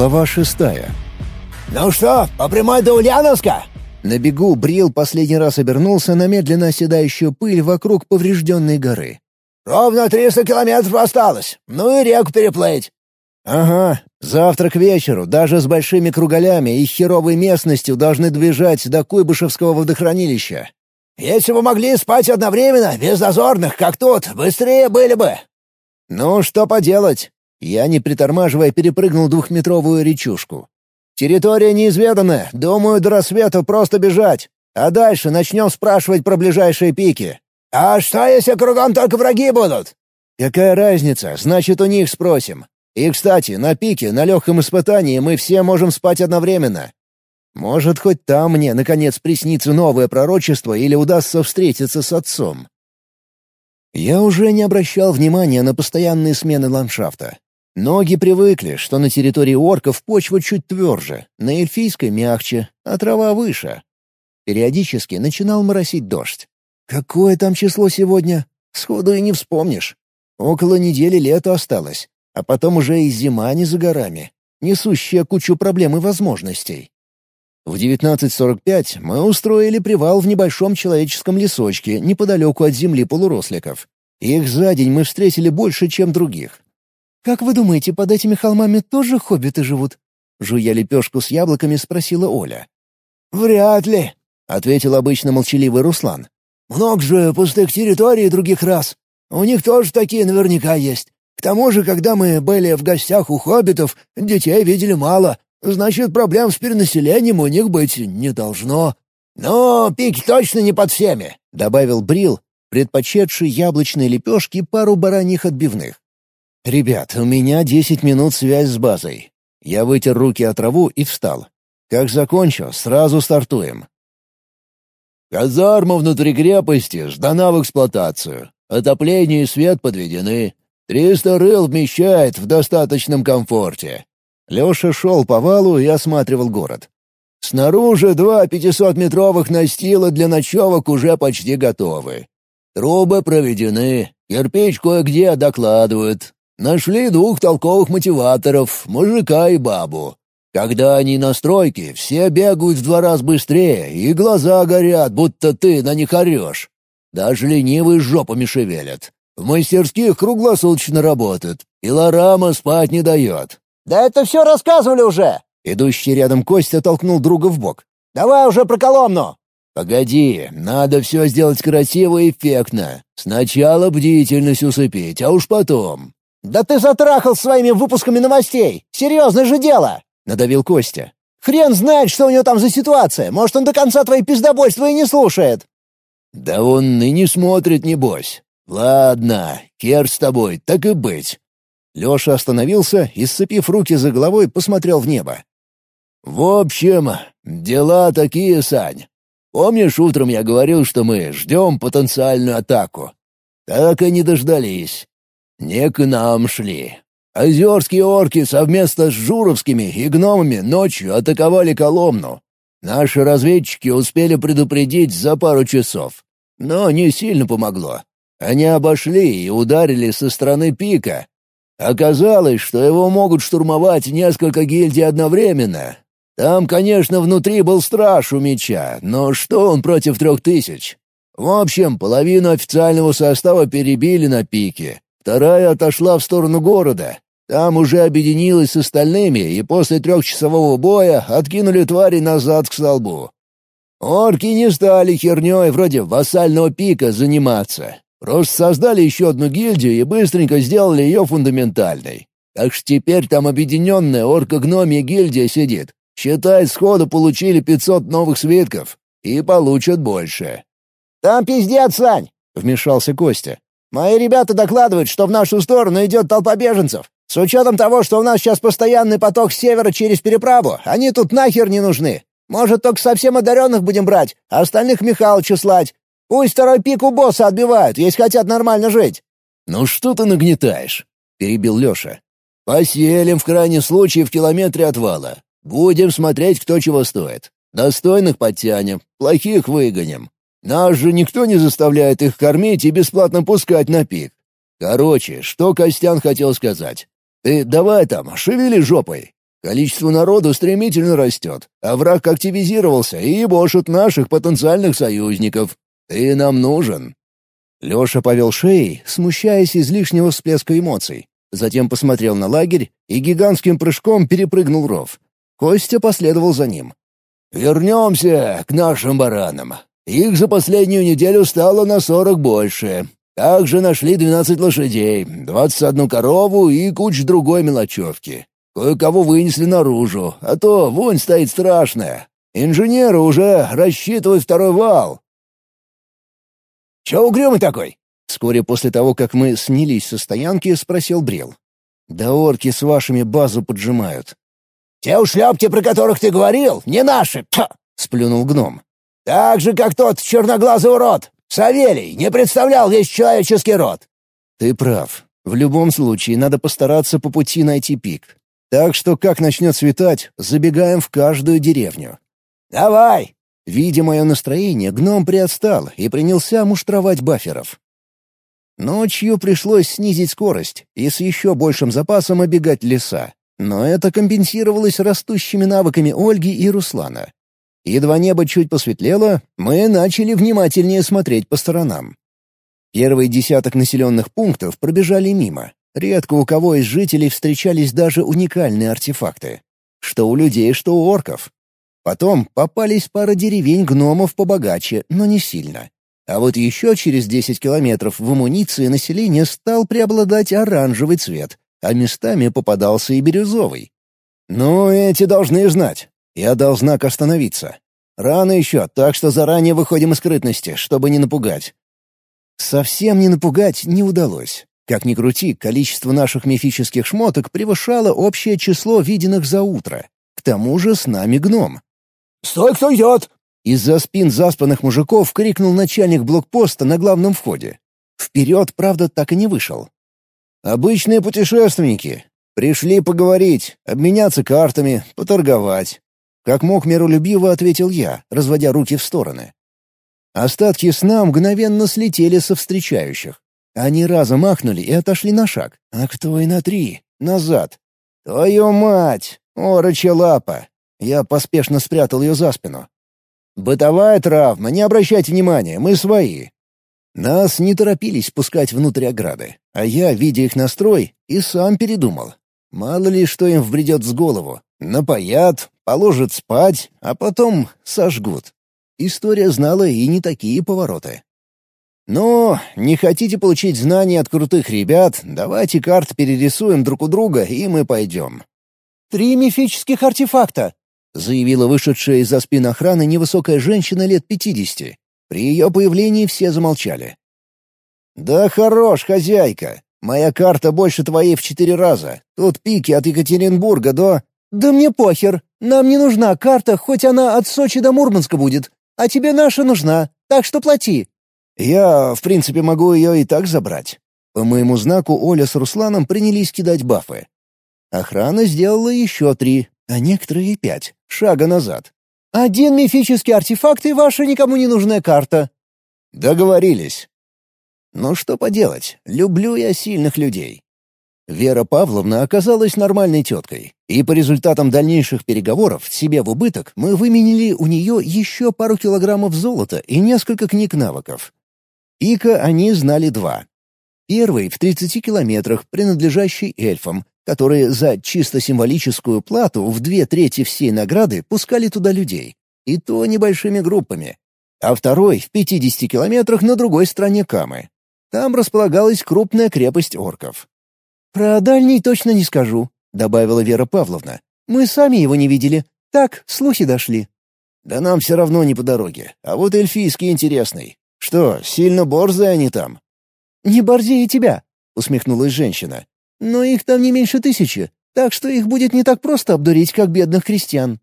Глава шестая. «Ну что, по прямой до Ульяновска?» На бегу Брил последний раз обернулся на медленно оседающую пыль вокруг поврежденной горы. «Ровно триста километров осталось. Ну и реку переплыть». «Ага. Завтра к вечеру, даже с большими кругалями и херовой местностью должны движать до Куйбышевского водохранилища». «Если бы могли спать одновременно, без дозорных, как тут, быстрее были бы». «Ну, что поделать?» Я, не притормаживая, перепрыгнул двухметровую речушку. Территория неизведанная, думаю, до рассвета просто бежать. А дальше начнем спрашивать про ближайшие пики. А что, если кругом только враги будут? Какая разница, значит, у них спросим. И, кстати, на пике, на легком испытании мы все можем спать одновременно. Может, хоть там мне, наконец, приснится новое пророчество или удастся встретиться с отцом. Я уже не обращал внимания на постоянные смены ландшафта. Ноги привыкли, что на территории орков почва чуть тверже, на эльфийской мягче, а трава выше. Периодически начинал моросить дождь. Какое там число сегодня? Сходу и не вспомнишь. Около недели лета осталось, а потом уже и зима не за горами, несущая кучу проблем и возможностей. В 19.45 мы устроили привал в небольшом человеческом лесочке неподалеку от земли полуросликов. Их за день мы встретили больше, чем других. «Как вы думаете, под этими холмами тоже хоббиты живут?» Жуя лепешку с яблоками, спросила Оля. «Вряд ли», — ответил обычно молчаливый Руслан. «Много же пустых территорий других раз. У них тоже такие наверняка есть. К тому же, когда мы были в гостях у хоббитов, детей видели мало. Значит, проблем с перенаселением у них быть не должно». «Но пики точно не под всеми», — добавил Брил, предпочетший яблочные лепешки пару бараньих отбивных. «Ребят, у меня десять минут связь с базой. Я вытер руки от траву и встал. Как закончу, сразу стартуем». «Казарма внутри крепости сдана в эксплуатацию. Отопление и свет подведены. Триста рыл вмещает в достаточном комфорте». Леша шел по валу и осматривал город. «Снаружи два пятисотметровых настила для ночевок уже почти готовы. Трубы проведены, кирпич кое-где докладывают, Нашли двух толковых мотиваторов, мужика и бабу. Когда они на стройке, все бегают в два раза быстрее, и глаза горят, будто ты на них орешь. Даже ленивые жопами шевелят. В мастерских круглосуточно работают, и Лорама спать не дает. «Да это все рассказывали уже!» Идущий рядом Костя толкнул друга в бок. «Давай уже про Коломну!» «Погоди, надо все сделать красиво и эффектно. Сначала бдительность усыпить, а уж потом. «Да ты затрахал своими выпусками новостей! Серьезное же дело!» — надавил Костя. «Хрен знает, что у него там за ситуация. Может, он до конца твои пиздобольства и не слушает». «Да он и не смотрит, небось. Ладно, хер с тобой, так и быть». Леша остановился и, сцепив руки за головой, посмотрел в небо. «В общем, дела такие, Сань. Помнишь, утром я говорил, что мы ждем потенциальную атаку? Так и не дождались. Не к нам шли. Озерские орки совместно с журовскими и гномами ночью атаковали Коломну. Наши разведчики успели предупредить за пару часов. Но не сильно помогло. Они обошли и ударили со стороны пика. Оказалось, что его могут штурмовать несколько гильдий одновременно. Там, конечно, внутри был страж у меча, но что он против трех тысяч? В общем, половину официального состава перебили на пике, Вторая отошла в сторону города. Там уже объединилась с остальными, и после трехчасового боя откинули твари назад к столбу. Орки не стали херней вроде вассального пика заниматься. Просто создали еще одну гильдию и быстренько сделали ее фундаментальной. Так что теперь там объединенная орко-гномья гильдия сидит. Считай, сходу получили 500 новых свитков. И получат больше. «Там пиздец, Сань!» — вмешался Костя. Мои ребята докладывают, что в нашу сторону идет толпа беженцев. С учетом того, что у нас сейчас постоянный поток с севера через переправу, они тут нахер не нужны. Может, только совсем одаренных будем брать, а остальных Михалычу слать. Пусть второй пик у босса отбивают, если хотят нормально жить». «Ну что ты нагнетаешь?» — перебил Леша. «Поселим в крайнем случае в километре от вала. Будем смотреть, кто чего стоит. Достойных подтянем, плохих выгоним. Нас же никто не заставляет их кормить и бесплатно пускать на пик. Короче, что Костян хотел сказать? Ты давай там, шевели жопой. Количество народу стремительно растет, а враг активизировался и бошит наших потенциальных союзников. Ты нам нужен». Леша повел шеей, смущаясь излишнего всплеска эмоций. Затем посмотрел на лагерь и гигантским прыжком перепрыгнул ров. Костя последовал за ним. «Вернемся к нашим баранам. Их за последнюю неделю стало на сорок больше. Также нашли двенадцать лошадей, двадцать одну корову и кучу другой мелочевки. Кое-кого вынесли наружу, а то вонь стоит страшная. Инженеры уже рассчитывают второй вал. «Чё угрюмый такой?» Вскоре после того, как мы снялись со стоянки, спросил Брил. «Да орки с вашими базу поджимают». «Те ушлепки, про которых ты говорил, не наши!» — сплюнул гном. «Так же, как тот черноглазый урод. Савелий не представлял весь человеческий род». «Ты прав. В любом случае, надо постараться по пути найти пик. Так что, как начнет светать, забегаем в каждую деревню». «Давай!» Видя мое настроение, гном приотстал и принялся муштровать баферов. Ночью пришлось снизить скорость и с еще большим запасом обегать леса. Но это компенсировалось растущими навыками Ольги и Руслана. Едва небо чуть посветлело, мы начали внимательнее смотреть по сторонам. Первый десяток населенных пунктов пробежали мимо. Редко у кого из жителей встречались даже уникальные артефакты. Что у людей, что у орков. Потом попались пара деревень гномов побогаче, но не сильно. А вот еще через 10 километров в амуниции населения стал преобладать оранжевый цвет, а местами попадался и бирюзовый. «Ну, эти должны знать. Я должна знак остановиться. Рано еще, так что заранее выходим из скрытности, чтобы не напугать». Совсем не напугать не удалось. Как ни крути, количество наших мифических шмоток превышало общее число виденных за утро. К тому же с нами гном. «Стой, кто идет!» Из-за спин заспанных мужиков крикнул начальник блокпоста на главном входе. Вперед, правда, так и не вышел. «Обычные путешественники. Пришли поговорить, обменяться картами, поторговать». Как мог миролюбиво ответил я, разводя руки в стороны. Остатки сна мгновенно слетели со встречающих. Они разом махнули и отошли на шаг, а кто и на три, назад. «Твою мать! Орочья лапа! Я поспешно спрятал ее за спину. «Бытовая травма, не обращайте внимания, мы свои». Нас не торопились пускать внутрь ограды, а я, видя их настрой, и сам передумал. Мало ли, что им вбредет с голову. Напоят, положат спать, а потом сожгут. История знала и не такие повороты. «Ну, не хотите получить знания от крутых ребят, давайте карт перерисуем друг у друга, и мы пойдем». «Три мифических артефакта», — заявила вышедшая из-за спин охраны невысокая женщина лет пятидесяти. При ее появлении все замолчали. «Да хорош, хозяйка. Моя карта больше твоей в четыре раза. Тут пики от Екатеринбурга до...» «Да мне похер. Нам не нужна карта, хоть она от Сочи до Мурманска будет. А тебе наша нужна, так что плати». «Я, в принципе, могу ее и так забрать». По моему знаку Оля с Русланом принялись кидать бафы. Охрана сделала еще три, а некоторые пять, шага назад. «Один мифический артефакт и ваша никому не нужная карта». «Договорились». «Ну что поделать, люблю я сильных людей». Вера Павловна оказалась нормальной теткой, и по результатам дальнейших переговоров себе в убыток мы выменили у нее еще пару килограммов золота и несколько книг навыков. Пика они знали два. Первый в 30 километрах, принадлежащий эльфам, которые за чисто символическую плату в две трети всей награды пускали туда людей. И то небольшими группами. А второй в 50 километрах на другой стороне Камы. Там располагалась крупная крепость орков. «Про дальний точно не скажу», — добавила Вера Павловна. «Мы сами его не видели. Так, слухи дошли». «Да нам все равно не по дороге. А вот эльфийский интересный. Что, сильно борзые они там?» «Не борзее тебя», — усмехнулась женщина. Но их там не меньше тысячи, так что их будет не так просто обдурить, как бедных крестьян».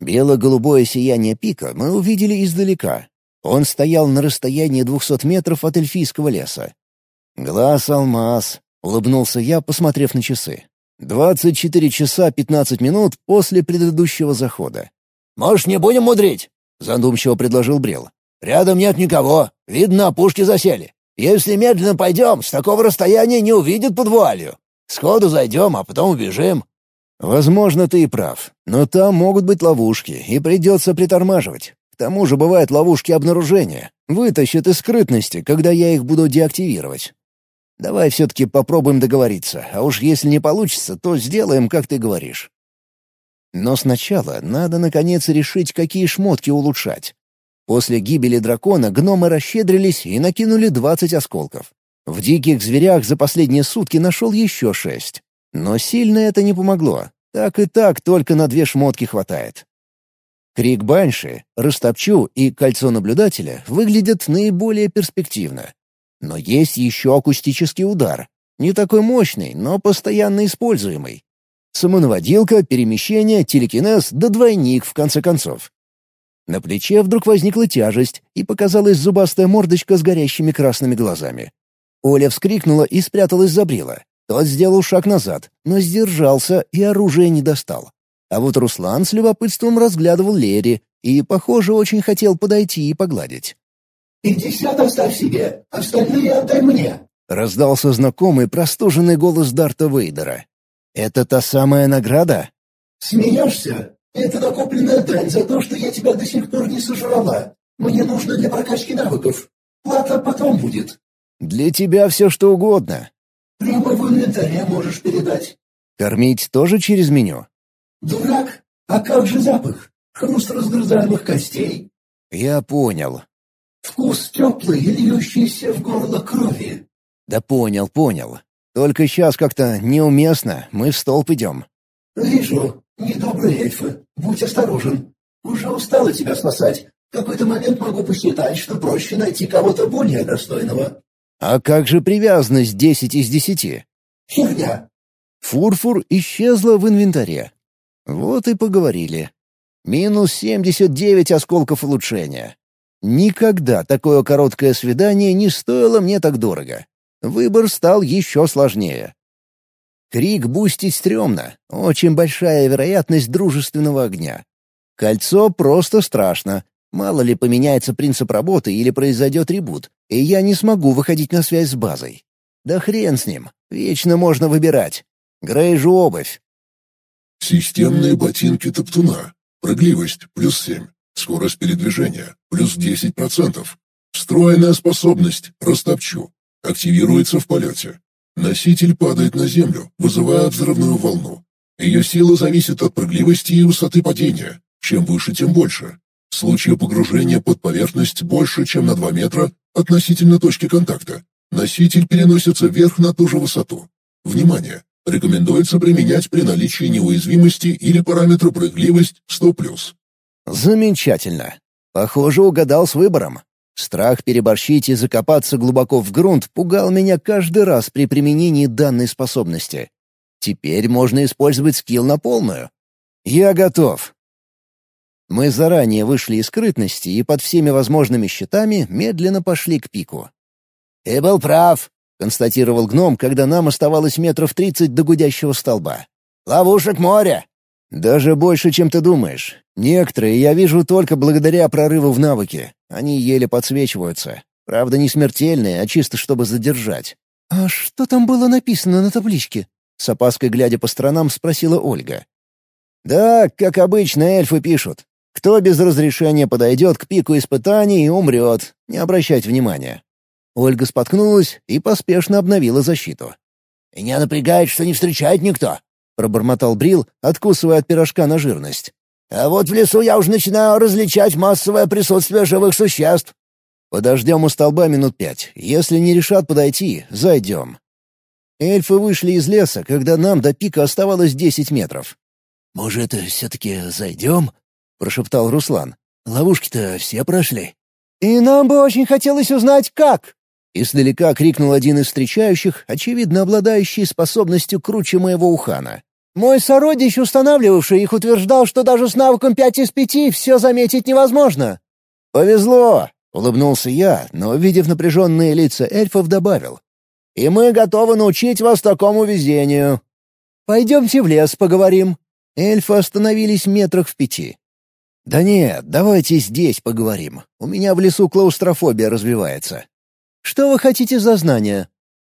Бело-голубое сияние пика мы увидели издалека. Он стоял на расстоянии двухсот метров от эльфийского леса. «Глаз алмаз», — улыбнулся я, посмотрев на часы. «Двадцать четыре часа пятнадцать минут после предыдущего захода». «Может, не будем мудрить?» — задумчиво предложил Брел. «Рядом нет никого. Видно, пушки засели. Если медленно пойдем, с такого расстояния не увидят под вуалью. Сходу зайдем, а потом убежим». Возможно, ты и прав, но там могут быть ловушки, и придется притормаживать. К тому же бывают ловушки обнаружения. Вытащат из скрытности, когда я их буду деактивировать. Давай все-таки попробуем договориться, а уж если не получится, то сделаем, как ты говоришь. Но сначала надо наконец решить, какие шмотки улучшать. После гибели дракона гномы расщедрились и накинули двадцать осколков. В диких зверях за последние сутки нашел еще шесть. Но сильно это не помогло. Так и так только на две шмотки хватает. Крик Банши, Растопчу и Кольцо Наблюдателя выглядят наиболее перспективно. Но есть еще акустический удар. Не такой мощный, но постоянно используемый. Самонаводилка, перемещение, телекинез да двойник, в конце концов. На плече вдруг возникла тяжесть, и показалась зубастая мордочка с горящими красными глазами. Оля вскрикнула и спряталась за брила. Тот сделал шаг назад, но сдержался и оружие не достал. А вот Руслан с любопытством разглядывал Лери и, похоже, очень хотел подойти и погладить. «Пятьдесят оставь себе, остальные отдай мне», — раздался знакомый простуженный голос Дарта Вейдера. «Это та самая награда?» «Смеешься? Это накопленная дань за то, что я тебя до сих пор не сожрала. Мне нужно для прокачки навыков. Плата потом будет». «Для тебя все что угодно». «Прямо в инвентаре можешь передать». «Кормить тоже через меню?» «Дурак! А как же запах? Хруст разгрызаемых костей?» «Я понял». «Вкус теплый и льющийся в горло крови». «Да понял, понял. Только сейчас как-то неуместно, мы в столб идем». «Вижу. Недобрые эльфы. Будь осторожен. Уже устала тебя спасать. В какой-то момент могу посчитать, что проще найти кого-то более достойного». «А как же привязанность десять из десяти?» «Херня». Фурфур исчезла в инвентаре. Вот и поговорили. Минус семьдесят девять осколков улучшения. Никогда такое короткое свидание не стоило мне так дорого. Выбор стал еще сложнее. Крик бустить стрёмно, очень большая вероятность дружественного огня. Кольцо просто страшно. Мало ли поменяется принцип работы или произойдет ребут, и я не смогу выходить на связь с базой. Да хрен с ним, вечно можно выбирать. Грейжу обувь. Системные ботинки Топтуна. Прыгливость — плюс семь. Скорость передвижения — плюс десять процентов. Встроенная способность — растопчу. Активируется в полете. Носитель падает на землю, вызывая взрывную волну. Ее сила зависит от прыгливости и высоты падения. Чем выше, тем больше. В случае погружения под поверхность больше, чем на 2 метра относительно точки контакта, носитель переносится вверх на ту же высоту. Внимание! Рекомендуется применять при наличии неуязвимости или параметра прыгливость 100+. Замечательно. Похоже, угадал с выбором. Страх переборщить и закопаться глубоко в грунт пугал меня каждый раз при применении данной способности. Теперь можно использовать скилл на полную. Я готов. Мы заранее вышли из скрытности и под всеми возможными щитами медленно пошли к пику. «Ты был прав», — констатировал гном, когда нам оставалось метров тридцать до гудящего столба. «Ловушек море!» «Даже больше, чем ты думаешь. Некоторые я вижу только благодаря прорыву в навыке. Они еле подсвечиваются. Правда, не смертельные, а чисто чтобы задержать». «А что там было написано на табличке?» С опаской глядя по сторонам, спросила Ольга. «Да, как обычно эльфы пишут. Кто без разрешения подойдет к пику испытаний и умрет. Не обращать внимания». Ольга споткнулась и поспешно обновила защиту. «Меня напрягает, что не встречает никто пробормотал Брил, откусывая от пирожка на жирность. «А вот в лесу я уже начинаю различать массовое присутствие живых существ». «Подождем у столба минут пять. Если не решат подойти, зайдем». Эльфы вышли из леса, когда нам до пика оставалось десять метров. «Может, все-таки зайдем?» — прошептал Руслан. «Ловушки-то все прошли». «И нам бы очень хотелось узнать, как!» Издалека крикнул один из встречающих, очевидно обладающий способностью круче моего ухана. Мой сородич, устанавливавший их, утверждал, что даже с навыком пять из пяти все заметить невозможно. «Повезло!» — улыбнулся я, но, увидев напряженные лица эльфов, добавил. «И мы готовы научить вас такому везению». «Пойдемте в лес поговорим». Эльфы остановились метрах в пяти. «Да нет, давайте здесь поговорим. У меня в лесу клаустрофобия развивается». «Что вы хотите за знания?»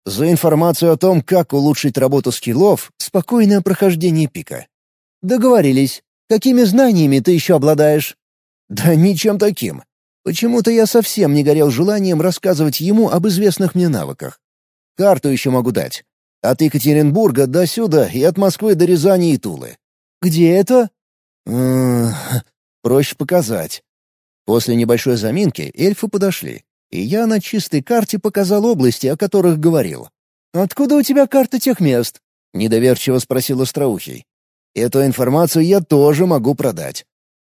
За информацию о том, как улучшить работу скиллов, спокойное прохождение пика. Договорились. Какими знаниями ты еще обладаешь?» «Да ничем таким. Почему-то я совсем не горел желанием рассказывать ему об известных мне навыках. Карту еще могу дать. От Екатеринбурга до сюда и от Москвы до Рязани и Тулы. Где это? проще показать. После небольшой заминки эльфы подошли, и я на чистой карте показал области, о которых говорил. «Откуда у тебя карта тех мест?» — недоверчиво спросил Остроухий. «Эту информацию я тоже могу продать.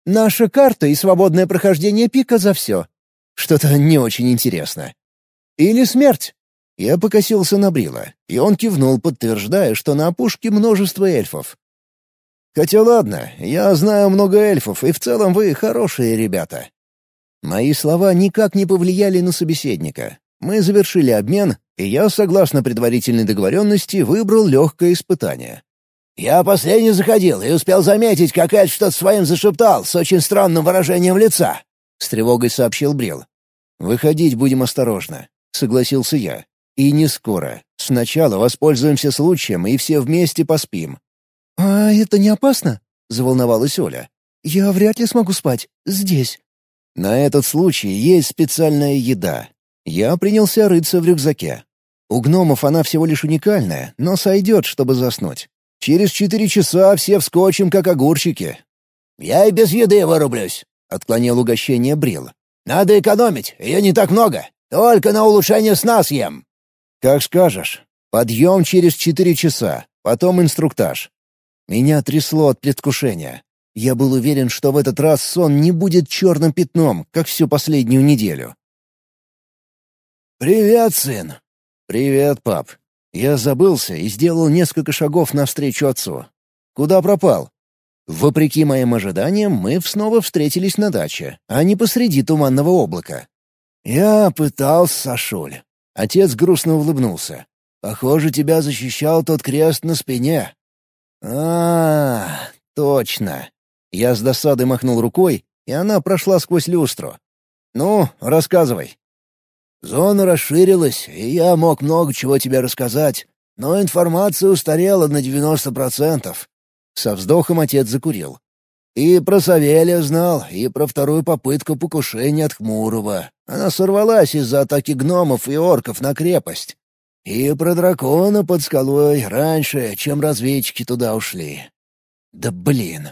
Наша карта и свободное прохождение пика за все. Что-то не очень интересно. Или смерть. Я покосился на Брила, и он кивнул, подтверждая, что на опушке множество эльфов. Хотя ладно, я знаю много эльфов, и в целом вы хорошие ребята. Мои слова никак не повлияли на собеседника. Мы завершили обмен, и я, согласно предварительной договоренности, выбрал легкое испытание. «Я последний заходил и успел заметить, как Эль что-то своим зашептал с очень странным выражением лица», — с тревогой сообщил Брил. «Выходить будем осторожно», — согласился я. «И не скоро. Сначала воспользуемся случаем и все вместе поспим». «А это не опасно?» — заволновалась Оля. «Я вряд ли смогу спать. Здесь». На этот случай есть специальная еда. Я принялся рыться в рюкзаке. У гномов она всего лишь уникальная, но сойдет, чтобы заснуть. Через четыре часа все вскочим, как огурчики». «Я и без еды вырублюсь», — отклонил угощение Брил. «Надо экономить, ее не так много. Только на улучшение сна съем». «Как скажешь. Подъем через четыре часа, потом инструктаж». Меня трясло от предвкушения. Я был уверен, что в этот раз сон не будет черным пятном, как всю последнюю неделю. «Привет, сын!» «Привет, пап. Я забылся и сделал несколько шагов навстречу отцу. Куда пропал? Вопреки моим ожиданиям, мы снова встретились на даче, а не посреди туманного облака. «Я пытался, Сашуль». Отец грустно улыбнулся. «Похоже, тебя защищал тот крест на спине». а, точно». Я с досадой махнул рукой, и она прошла сквозь люстру. «Ну, рассказывай». Зона расширилась, и я мог много чего тебе рассказать, но информация устарела на девяносто процентов. Со вздохом отец закурил. И про Савелия знал, и про вторую попытку покушения от Хмурого. Она сорвалась из-за атаки гномов и орков на крепость. И про дракона под скалой раньше, чем разведчики туда ушли. Да блин.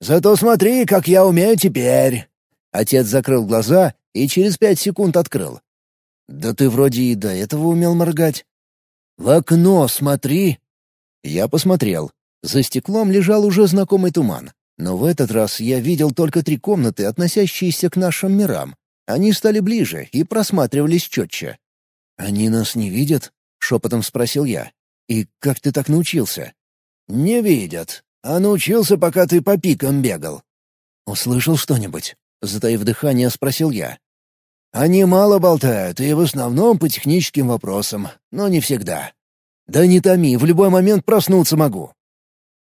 Зато смотри, как я умею теперь. Отец закрыл глаза и через пять секунд открыл. «Да ты вроде и до этого умел моргать». «В окно смотри!» Я посмотрел. За стеклом лежал уже знакомый туман. Но в этот раз я видел только три комнаты, относящиеся к нашим мирам. Они стали ближе и просматривались четче. «Они нас не видят?» — шепотом спросил я. «И как ты так научился?» «Не видят. А научился, пока ты по пикам бегал». «Услышал что-нибудь?» — затаив дыхание, спросил я. Они мало болтают, и в основном по техническим вопросам, но не всегда. Да не томи, в любой момент проснуться могу.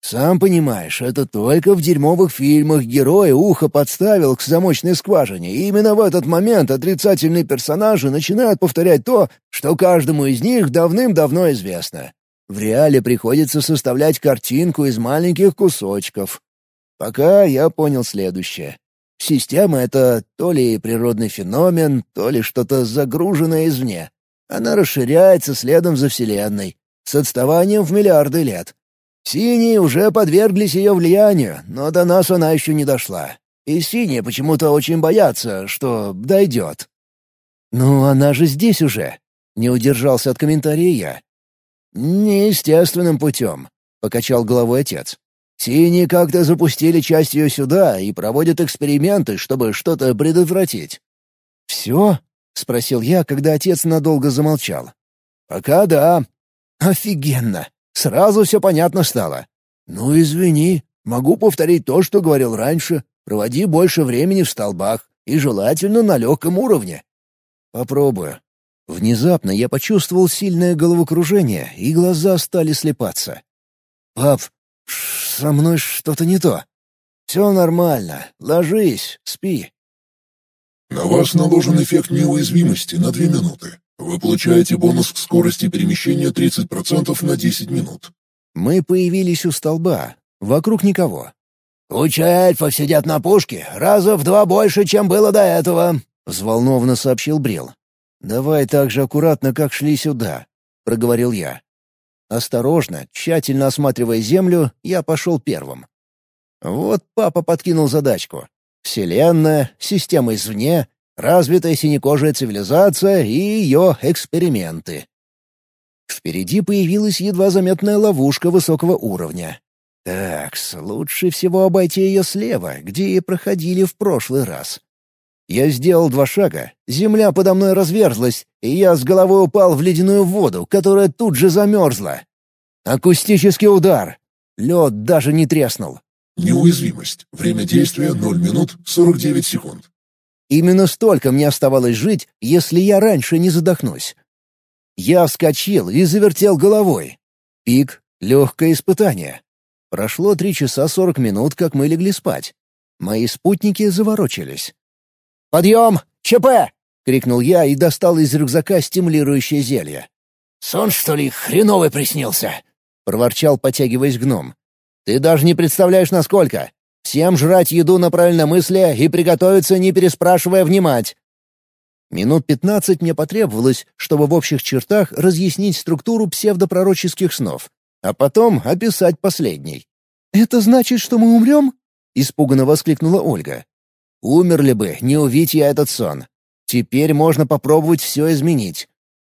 Сам понимаешь, это только в дерьмовых фильмах герой ухо подставил к замочной скважине, и именно в этот момент отрицательные персонажи начинают повторять то, что каждому из них давным-давно известно. В реале приходится составлять картинку из маленьких кусочков. Пока я понял следующее. Система — это то ли природный феномен, то ли что-то загруженное извне. Она расширяется следом за Вселенной, с отставанием в миллиарды лет. Синие уже подверглись ее влиянию, но до нас она еще не дошла. И синие почему-то очень боятся, что дойдет. «Ну, она же здесь уже!» — не удержался от комментария я. «Неестественным путем», — покачал головой отец. Синие как-то запустили часть ее сюда и проводят эксперименты, чтобы что-то предотвратить». «Все?» — спросил я, когда отец надолго замолчал. «Пока да». «Офигенно! Сразу все понятно стало». «Ну, извини, могу повторить то, что говорил раньше. Проводи больше времени в столбах, и желательно на легком уровне». «Попробую». Внезапно я почувствовал сильное головокружение, и глаза стали слепаться. «Пап, со мной что-то не то. Все нормально. Ложись, спи. На вас наложен эффект неуязвимости на 2 минуты. Вы получаете бонус к скорости перемещения 30% на 10 минут. Мы появились у столба. Вокруг никого. «Куча эльфов сидят на пушке, раза в два больше, чем было до этого», — взволнованно сообщил Брил. «Давай так же аккуратно, как шли сюда», — проговорил я. Осторожно, тщательно осматривая землю, я пошел первым. Вот папа подкинул задачку. Вселенная, система извне, развитая синекожая цивилизация и ее эксперименты. Впереди появилась едва заметная ловушка высокого уровня. Такс, лучше всего обойти ее слева, где и проходили в прошлый раз. Я сделал два шага, земля подо мной разверзлась, и я с головой упал в ледяную воду, которая тут же замерзла. Акустический удар. Лед даже не треснул. Неуязвимость. Время действия 0 минут 49 секунд. Именно столько мне оставалось жить, если я раньше не задохнусь. Я вскочил и завертел головой. Пик — легкое испытание. Прошло три часа сорок минут, как мы легли спать. Мои спутники заворочились. «Подъем! ЧП!» — крикнул я и достал из рюкзака стимулирующее зелье. «Сон, что ли, хреновый приснился?» — проворчал, потягиваясь гном. «Ты даже не представляешь, насколько. Всем жрать еду на правильномыслие и приготовиться, не переспрашивая, внимать». Минут пятнадцать мне потребовалось, чтобы в общих чертах разъяснить структуру псевдопророческих снов, а потом описать последний. «Это значит, что мы умрем?» — испуганно воскликнула Ольга. «Умерли бы, не увидеть я этот сон. Теперь можно попробовать все изменить».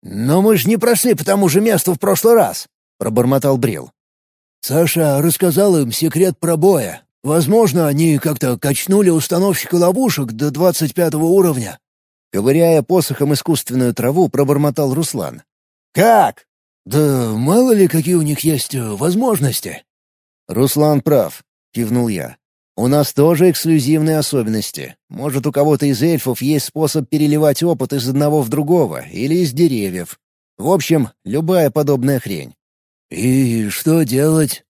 «Но мы же не прошли по тому же месту в прошлый раз», — пробормотал Брил. «Саша рассказал им секрет пробоя. Возможно, они как-то качнули установщика ловушек до двадцать пятого уровня». Ковыряя посохом искусственную траву, пробормотал Руслан. «Как?» «Да мало ли, какие у них есть э, возможности». «Руслан прав», — кивнул я. «У нас тоже эксклюзивные особенности. Может, у кого-то из эльфов есть способ переливать опыт из одного в другого или из деревьев. В общем, любая подобная хрень». «И что делать?»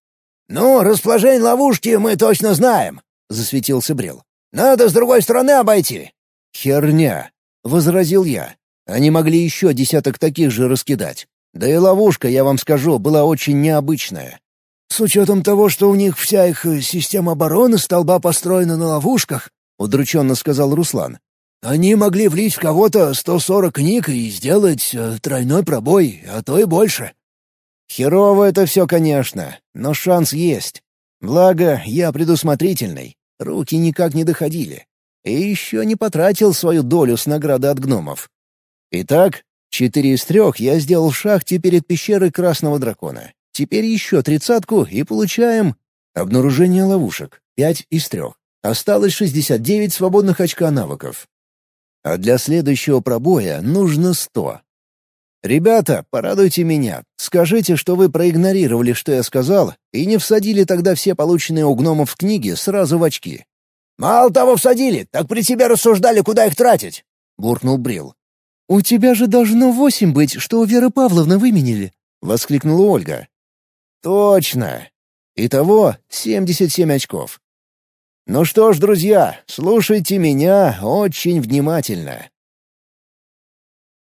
«Ну, расположение ловушки мы точно знаем», — засветился Брил. «Надо с другой стороны обойти». «Херня», — возразил я. «Они могли еще десяток таких же раскидать. Да и ловушка, я вам скажу, была очень необычная. «С учетом того, что у них вся их э, система обороны столба построена на ловушках», — удрученно сказал Руслан. «Они могли влить в кого-то 140 книг и сделать э, тройной пробой, а то и больше». «Херово это все, конечно, но шанс есть. Благо, я предусмотрительный, руки никак не доходили. И еще не потратил свою долю с награды от гномов. Итак, Четыре из трех я сделал в шахте перед пещерой Красного Дракона. Теперь еще тридцатку и получаем... Обнаружение ловушек. Пять из трех. Осталось 69 свободных очка навыков. А для следующего пробоя нужно 100. «Ребята, порадуйте меня. Скажите, что вы проигнорировали, что я сказал, и не всадили тогда все полученные у гномов книги сразу в очки». «Мало того всадили, так при тебе рассуждали, куда их тратить», — буркнул Брил. «У тебя же должно восемь быть, что у Веры Павловны выменили!» — воскликнула Ольга. «Точно! Итого семьдесят семь очков. Ну что ж, друзья, слушайте меня очень внимательно.